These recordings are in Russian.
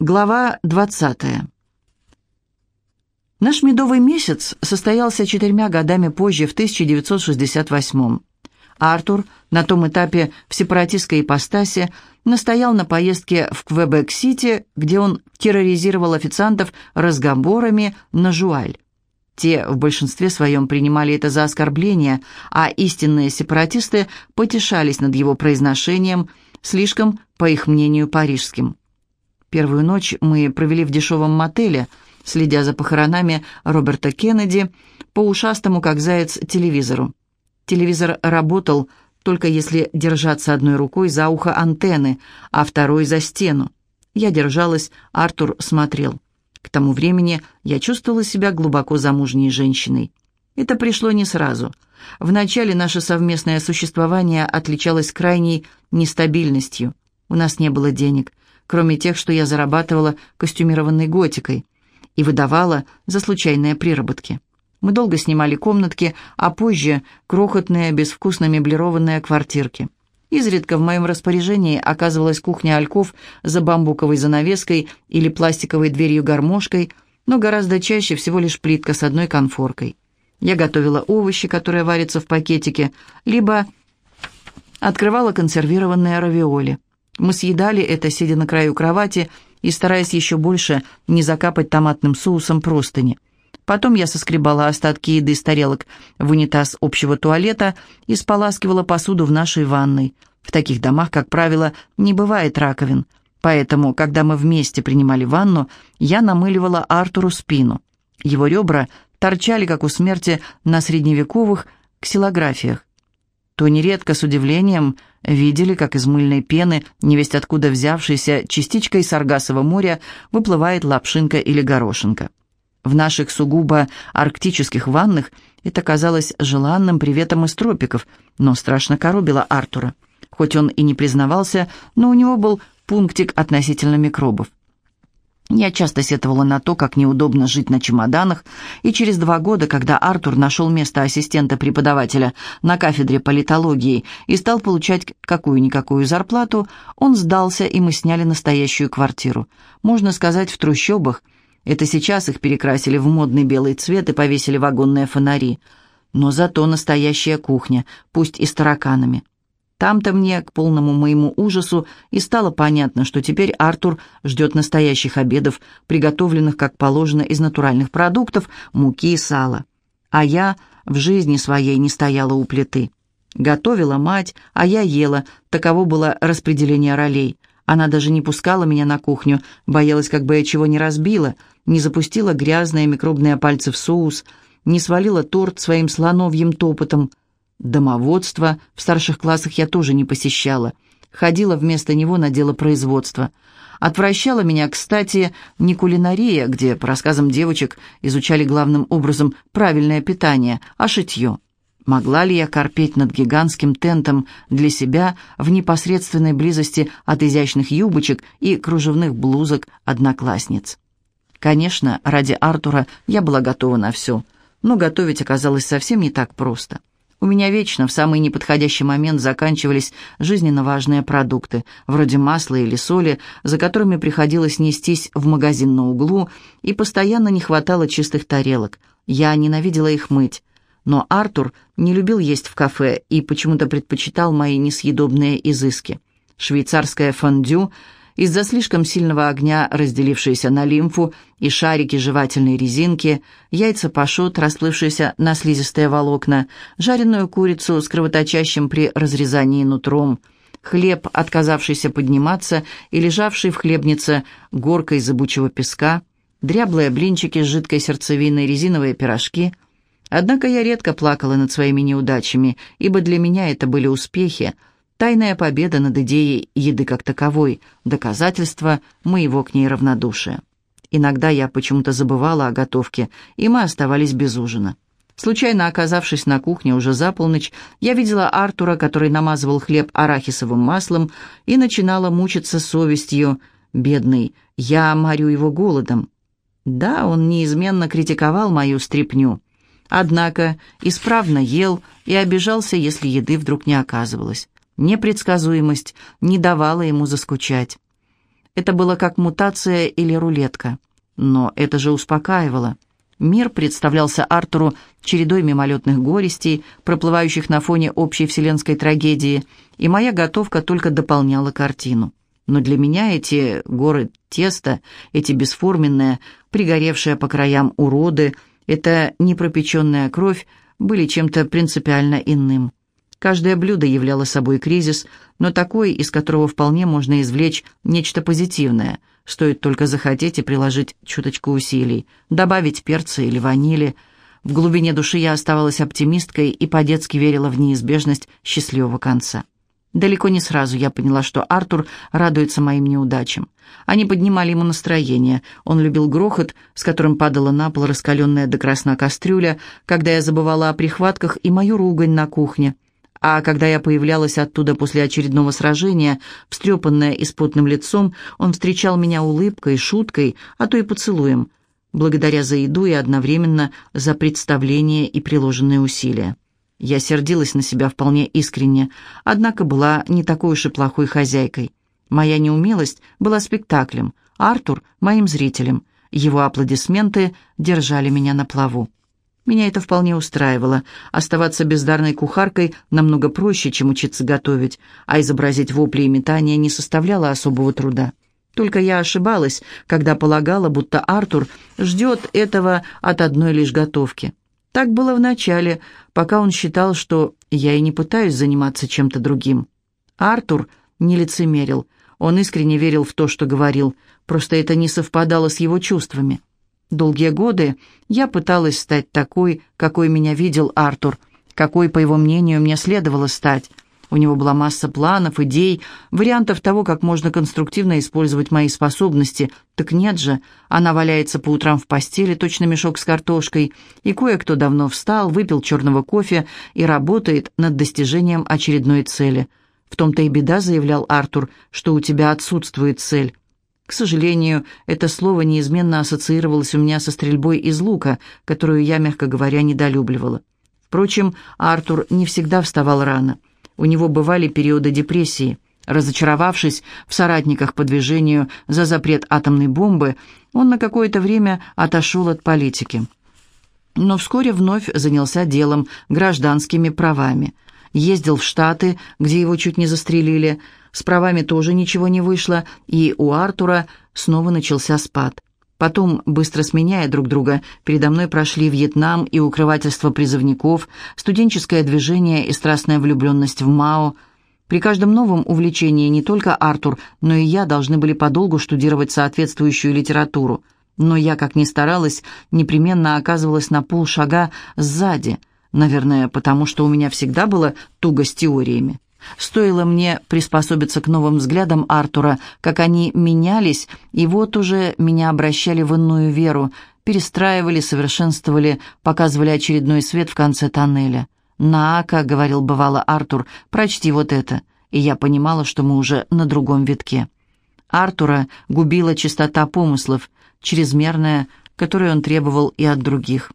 Глава 20. Наш медовый месяц состоялся четырьмя годами позже, в 1968 Артур на том этапе в сепаратистской ипостаси настоял на поездке в Квебек-Сити, где он терроризировал официантов разговорами на жуаль. Те в большинстве своем принимали это за оскорбление, а истинные сепаратисты потешались над его произношением, слишком, по их мнению, парижским. Первую ночь мы провели в дешевом мотеле, следя за похоронами Роберта Кеннеди по ушастому, как заяц, телевизору. Телевизор работал только если держаться одной рукой за ухо антенны, а второй за стену. Я держалась, Артур смотрел. К тому времени я чувствовала себя глубоко замужней женщиной. Это пришло не сразу. Вначале наше совместное существование отличалось крайней нестабильностью. У нас не было денег кроме тех, что я зарабатывала костюмированной готикой и выдавала за случайные приработки. Мы долго снимали комнатки, а позже крохотные, безвкусно меблированные квартирки. Изредка в моем распоряжении оказывалась кухня Альков за бамбуковой занавеской или пластиковой дверью-гармошкой, но гораздо чаще всего лишь плитка с одной конфоркой. Я готовила овощи, которые варятся в пакетике, либо открывала консервированные равиоли. Мы съедали это, сидя на краю кровати и стараясь еще больше не закапать томатным соусом простыни. Потом я соскребала остатки еды с тарелок в унитаз общего туалета и споласкивала посуду в нашей ванной. В таких домах, как правило, не бывает раковин, поэтому, когда мы вместе принимали ванну, я намыливала Артуру спину. Его ребра торчали, как у смерти, на средневековых ксилографиях то нередко с удивлением видели, как из мыльной пены, невесть откуда взявшейся частичкой Саргасова моря, выплывает лапшинка или горошинка. В наших сугубо арктических ваннах это казалось желанным приветом из тропиков, но страшно коробило Артура. Хоть он и не признавался, но у него был пунктик относительно микробов. Я часто сетовала на то, как неудобно жить на чемоданах, и через два года, когда Артур нашел место ассистента преподавателя на кафедре политологии и стал получать какую-никакую зарплату, он сдался, и мы сняли настоящую квартиру. Можно сказать, в трущобах. Это сейчас их перекрасили в модный белый цвет и повесили вагонные фонари. Но зато настоящая кухня, пусть и с тараканами. Там-то мне, к полному моему ужасу, и стало понятно, что теперь Артур ждет настоящих обедов, приготовленных, как положено, из натуральных продуктов, муки и сала. А я в жизни своей не стояла у плиты. Готовила мать, а я ела, таково было распределение ролей. Она даже не пускала меня на кухню, боялась, как бы я чего не разбила, не запустила грязные микробные пальцы в соус, не свалила торт своим слоновьим топотом — Домоводство в старших классах я тоже не посещала. Ходила вместо него на дело производства. Отвращала меня, кстати, не кулинария, где, по рассказам девочек, изучали главным образом правильное питание, а шитье. Могла ли я корпеть над гигантским тентом для себя в непосредственной близости от изящных юбочек и кружевных блузок одноклассниц? Конечно, ради Артура я была готова на все, но готовить оказалось совсем не так просто. У меня вечно в самый неподходящий момент заканчивались жизненно важные продукты, вроде масла или соли, за которыми приходилось нестись в магазин на углу, и постоянно не хватало чистых тарелок. Я ненавидела их мыть. Но Артур не любил есть в кафе и почему-то предпочитал мои несъедобные изыски. Швейцарское фондю – из-за слишком сильного огня, разделившиеся на лимфу и шарики жевательной резинки, яйца пашот, расплывшиеся на слизистые волокна, жареную курицу с кровоточащим при разрезании нутром, хлеб, отказавшийся подниматься и лежавший в хлебнице горкой зыбучего песка, дряблые блинчики с жидкой сердцевиной, резиновые пирожки. Однако я редко плакала над своими неудачами, ибо для меня это были успехи – Тайная победа над идеей еды как таковой, доказательство моего к ней равнодушия. Иногда я почему-то забывала о готовке, и мы оставались без ужина. Случайно оказавшись на кухне уже за полночь, я видела Артура, который намазывал хлеб арахисовым маслом, и начинала мучиться совестью. Бедный, я морю его голодом. Да, он неизменно критиковал мою стряпню. Однако исправно ел и обижался, если еды вдруг не оказывалось. Непредсказуемость не давала ему заскучать. Это было как мутация или рулетка. Но это же успокаивало. Мир представлялся Артуру чередой мимолетных горестей, проплывающих на фоне общей вселенской трагедии, и моя готовка только дополняла картину. Но для меня эти горы теста, эти бесформенные, пригоревшие по краям уроды, эта непропеченная кровь были чем-то принципиально иным. Каждое блюдо являло собой кризис, но такой, из которого вполне можно извлечь нечто позитивное. Стоит только захотеть и приложить чуточку усилий, добавить перца или ванили. В глубине души я оставалась оптимисткой и по-детски верила в неизбежность счастливого конца. Далеко не сразу я поняла, что Артур радуется моим неудачам. Они поднимали ему настроение. Он любил грохот, с которым падала на пол раскаленная до красна кастрюля, когда я забывала о прихватках и мою ругань на кухне — а когда я появлялась оттуда после очередного сражения, встрепанная и с потным лицом, он встречал меня улыбкой, шуткой, а то и поцелуем, благодаря за еду и одновременно за представление и приложенные усилия. Я сердилась на себя вполне искренне, однако была не такой уж и плохой хозяйкой. Моя неумелость была спектаклем, Артур — моим зрителем. Его аплодисменты держали меня на плаву. Меня это вполне устраивало. Оставаться бездарной кухаркой намного проще, чем учиться готовить, а изобразить вопли и метания не составляло особого труда. Только я ошибалась, когда полагала, будто Артур ждет этого от одной лишь готовки. Так было вначале, пока он считал, что я и не пытаюсь заниматься чем-то другим. Артур не лицемерил, он искренне верил в то, что говорил, просто это не совпадало с его чувствами. Долгие годы я пыталась стать такой, какой меня видел Артур, какой, по его мнению, мне следовало стать. У него была масса планов, идей, вариантов того, как можно конструктивно использовать мои способности. Так нет же, она валяется по утрам в постели, точно мешок с картошкой, и кое-кто давно встал, выпил черного кофе и работает над достижением очередной цели. В том-то и беда, заявлял Артур, что у тебя отсутствует цель. К сожалению, это слово неизменно ассоциировалось у меня со стрельбой из лука, которую я, мягко говоря, недолюбливала. Впрочем, Артур не всегда вставал рано. У него бывали периоды депрессии. Разочаровавшись в соратниках по движению за запрет атомной бомбы, он на какое-то время отошел от политики. Но вскоре вновь занялся делом, гражданскими правами. Ездил в Штаты, где его чуть не застрелили, с правами тоже ничего не вышло, и у Артура снова начался спад. Потом, быстро сменяя друг друга, передо мной прошли Вьетнам и укрывательство призывников, студенческое движение и страстная влюбленность в Мао. При каждом новом увлечении не только Артур, но и я должны были подолгу штудировать соответствующую литературу. Но я, как ни старалась, непременно оказывалась на полшага сзади, наверное, потому что у меня всегда было туго с теориями. Стоило мне приспособиться к новым взглядам Артура, как они менялись, и вот уже меня обращали в иную веру, перестраивали, совершенствовали, показывали очередной свет в конце тоннеля. «На-ка», — говорил бывало Артур, — «прочти вот это». И я понимала, что мы уже на другом витке. Артура губила чистота помыслов, чрезмерная, которую он требовал и от других.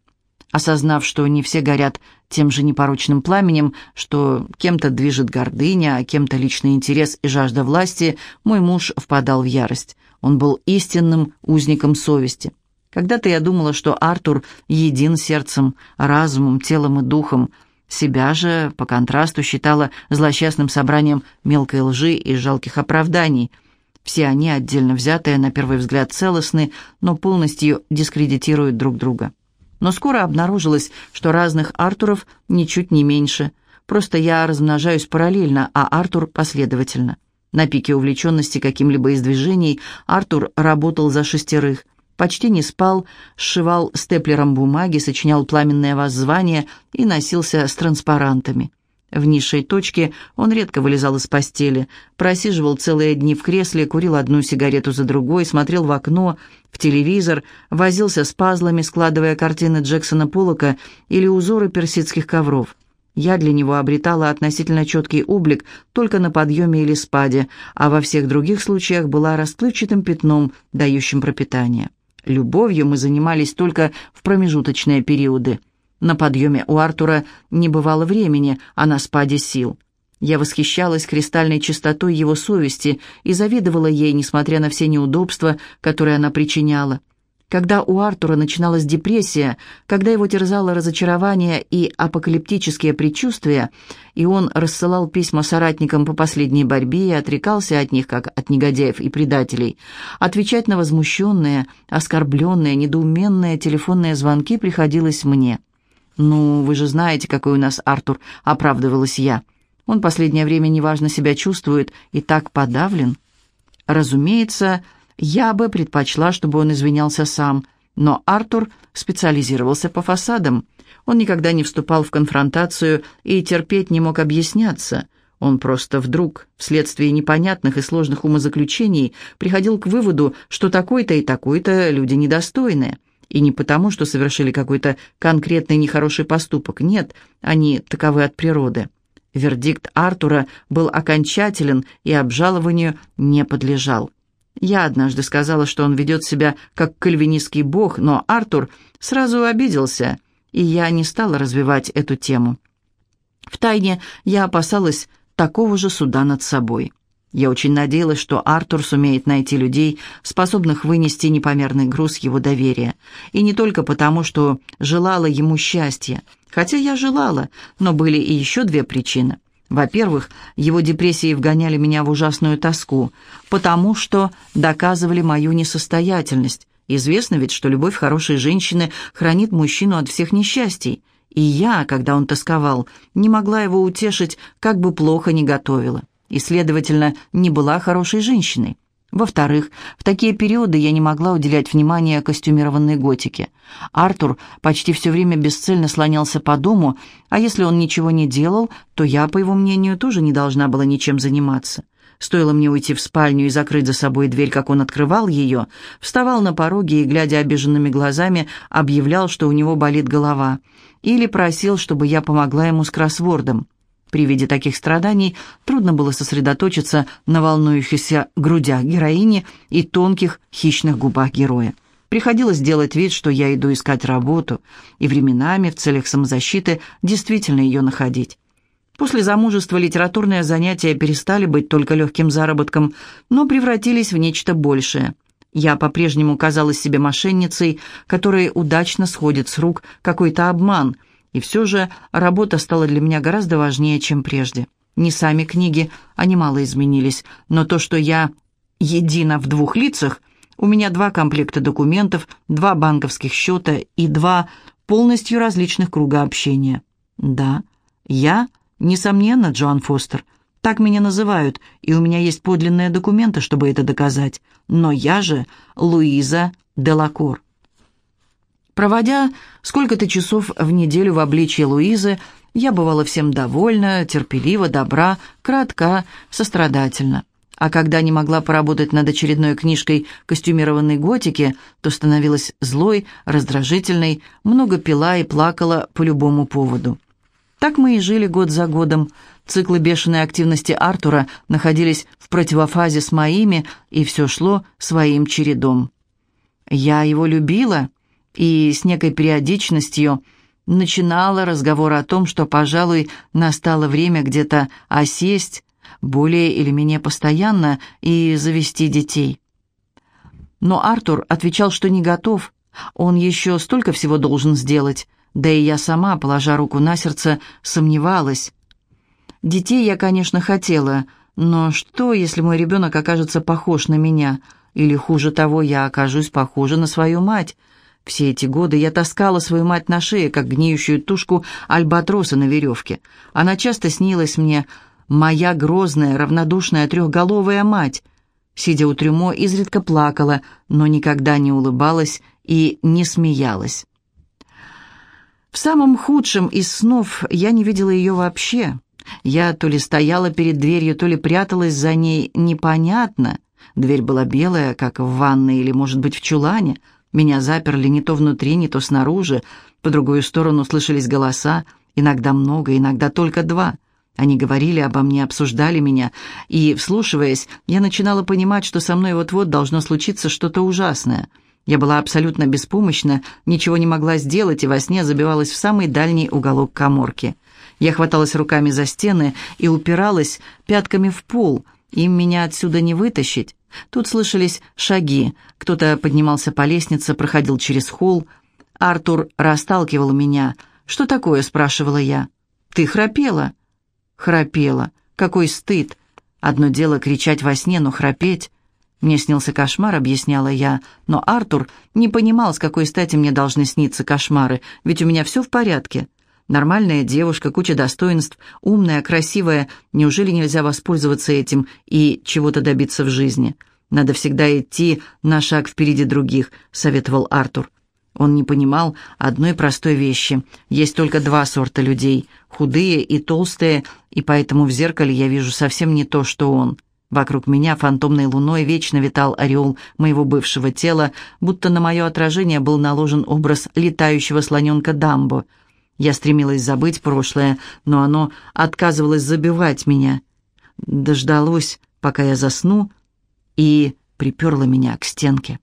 Осознав, что не все горят тем же непорочным пламенем, что кем-то движет гордыня, а кем-то личный интерес и жажда власти, мой муж впадал в ярость. Он был истинным узником совести. Когда-то я думала, что Артур един сердцем, разумом, телом и духом. Себя же, по контрасту, считала злосчастным собранием мелкой лжи и жалких оправданий. Все они, отдельно взятые, на первый взгляд целостны, но полностью дискредитируют друг друга. Но скоро обнаружилось, что разных Артуров ничуть не меньше. Просто я размножаюсь параллельно, а Артур последовательно. На пике увлеченности каким-либо из движений Артур работал за шестерых, почти не спал, сшивал степлером бумаги, сочинял пламенное воззвание и носился с транспарантами. В низшей точке он редко вылезал из постели, просиживал целые дни в кресле, курил одну сигарету за другой, смотрел в окно, в телевизор, возился с пазлами, складывая картины Джексона Поллока или узоры персидских ковров. Я для него обретала относительно четкий облик только на подъеме или спаде, а во всех других случаях была расплывчатым пятном, дающим пропитание. Любовью мы занимались только в промежуточные периоды – на подъеме у Артура не бывало времени, а на спаде сил. Я восхищалась кристальной чистотой его совести и завидовала ей, несмотря на все неудобства, которые она причиняла. Когда у Артура начиналась депрессия, когда его терзало разочарование и апокалиптические предчувствия, и он рассылал письма соратникам по последней борьбе и отрекался от них, как от негодяев и предателей, отвечать на возмущенные, оскорбленные, недоуменные телефонные звонки приходилось мне. «Ну, вы же знаете, какой у нас Артур», — оправдывалась я. «Он последнее время неважно себя чувствует и так подавлен». Разумеется, я бы предпочла, чтобы он извинялся сам, но Артур специализировался по фасадам. Он никогда не вступал в конфронтацию и терпеть не мог объясняться. Он просто вдруг, вследствие непонятных и сложных умозаключений, приходил к выводу, что такой-то и такой-то люди недостойные. И не потому, что совершили какой-то конкретный нехороший поступок. Нет, они таковы от природы. Вердикт Артура был окончателен и обжалованию не подлежал. Я однажды сказала, что он ведет себя как кальвинистский бог, но Артур сразу обиделся, и я не стала развивать эту тему. Втайне я опасалась такого же суда над собой. Я очень надеялась, что Артур сумеет найти людей, способных вынести непомерный груз его доверия. И не только потому, что желала ему счастья. Хотя я желала, но были и еще две причины. Во-первых, его депрессии вгоняли меня в ужасную тоску, потому что доказывали мою несостоятельность. Известно ведь, что любовь хорошей женщины хранит мужчину от всех несчастий. И я, когда он тосковал, не могла его утешить, как бы плохо ни готовила. И, следовательно, не была хорошей женщиной. Во-вторых, в такие периоды я не могла уделять внимание костюмированной готике. Артур почти все время бесцельно слонялся по дому, а если он ничего не делал, то я, по его мнению, тоже не должна была ничем заниматься. Стоило мне уйти в спальню и закрыть за собой дверь, как он открывал ее, вставал на пороге и, глядя обиженными глазами, объявлял, что у него болит голова, или просил, чтобы я помогла ему с кроссвордом. При виде таких страданий трудно было сосредоточиться на волнующихся грудях героини и тонких хищных губах героя. Приходилось делать вид, что я иду искать работу, и временами в целях самозащиты действительно ее находить. После замужества литературные занятия перестали быть только легким заработком, но превратились в нечто большее. Я по-прежнему казалась себе мошенницей, которой удачно сходит с рук какой-то обман – и все же работа стала для меня гораздо важнее, чем прежде. Не сами книги, они мало изменились, но то, что я едина в двух лицах, у меня два комплекта документов, два банковских счета и два полностью различных круга общения. Да, я, несомненно, Джоан Фостер. Так меня называют, и у меня есть подлинные документы, чтобы это доказать. Но я же Луиза Делакор. Проводя сколько-то часов в неделю в обличье Луизы, я бывала всем довольна, терпелива, добра, кратка, сострадательна. А когда не могла поработать над очередной книжкой костюмированной готики, то становилась злой, раздражительной, много пила и плакала по любому поводу. Так мы и жили год за годом. Циклы бешеной активности Артура находились в противофазе с моими, и все шло своим чередом. Я его любила, и с некой периодичностью начинала разговор о том, что, пожалуй, настало время где-то осесть, более или менее постоянно, и завести детей. Но Артур отвечал, что не готов, он еще столько всего должен сделать, да и я сама, положа руку на сердце, сомневалась. Детей я, конечно, хотела, но что, если мой ребенок окажется похож на меня, или, хуже того, я окажусь похожа на свою мать – все эти годы я таскала свою мать на шее, как гниющую тушку альбатроса на веревке. Она часто снилась мне, моя грозная, равнодушная трехголовая мать. Сидя у трюмо, изредка плакала, но никогда не улыбалась и не смеялась. В самом худшем из снов я не видела ее вообще. Я то ли стояла перед дверью, то ли пряталась за ней, непонятно. Дверь была белая, как в ванной или, может быть, в чулане — меня заперли не то внутри, не то снаружи. По другую сторону слышались голоса, иногда много, иногда только два. Они говорили обо мне, обсуждали меня, и, вслушиваясь, я начинала понимать, что со мной вот-вот должно случиться что-то ужасное. Я была абсолютно беспомощна, ничего не могла сделать и во сне забивалась в самый дальний уголок коморки. Я хваталась руками за стены и упиралась пятками в пол. Им меня отсюда не вытащить. Тут слышались шаги. Кто-то поднимался по лестнице, проходил через холл. Артур расталкивал меня. «Что такое?» — спрашивала я. «Ты храпела?» «Храпела. Какой стыд! Одно дело кричать во сне, но храпеть...» Мне снился кошмар, объясняла я, но Артур не понимал, с какой стати мне должны сниться кошмары, ведь у меня все в порядке. Нормальная девушка, куча достоинств, умная, красивая. Неужели нельзя воспользоваться этим и чего-то добиться в жизни? Надо всегда идти на шаг впереди других, советовал Артур. Он не понимал одной простой вещи. Есть только два сорта людей – худые и толстые, и поэтому в зеркале я вижу совсем не то, что он – Вокруг меня фантомной луной вечно витал ореол моего бывшего тела, будто на мое отражение был наложен образ летающего слоненка Дамбо. Я стремилась забыть прошлое, но оно отказывалось забивать меня. Дождалось, пока я засну, и приперло меня к стенке.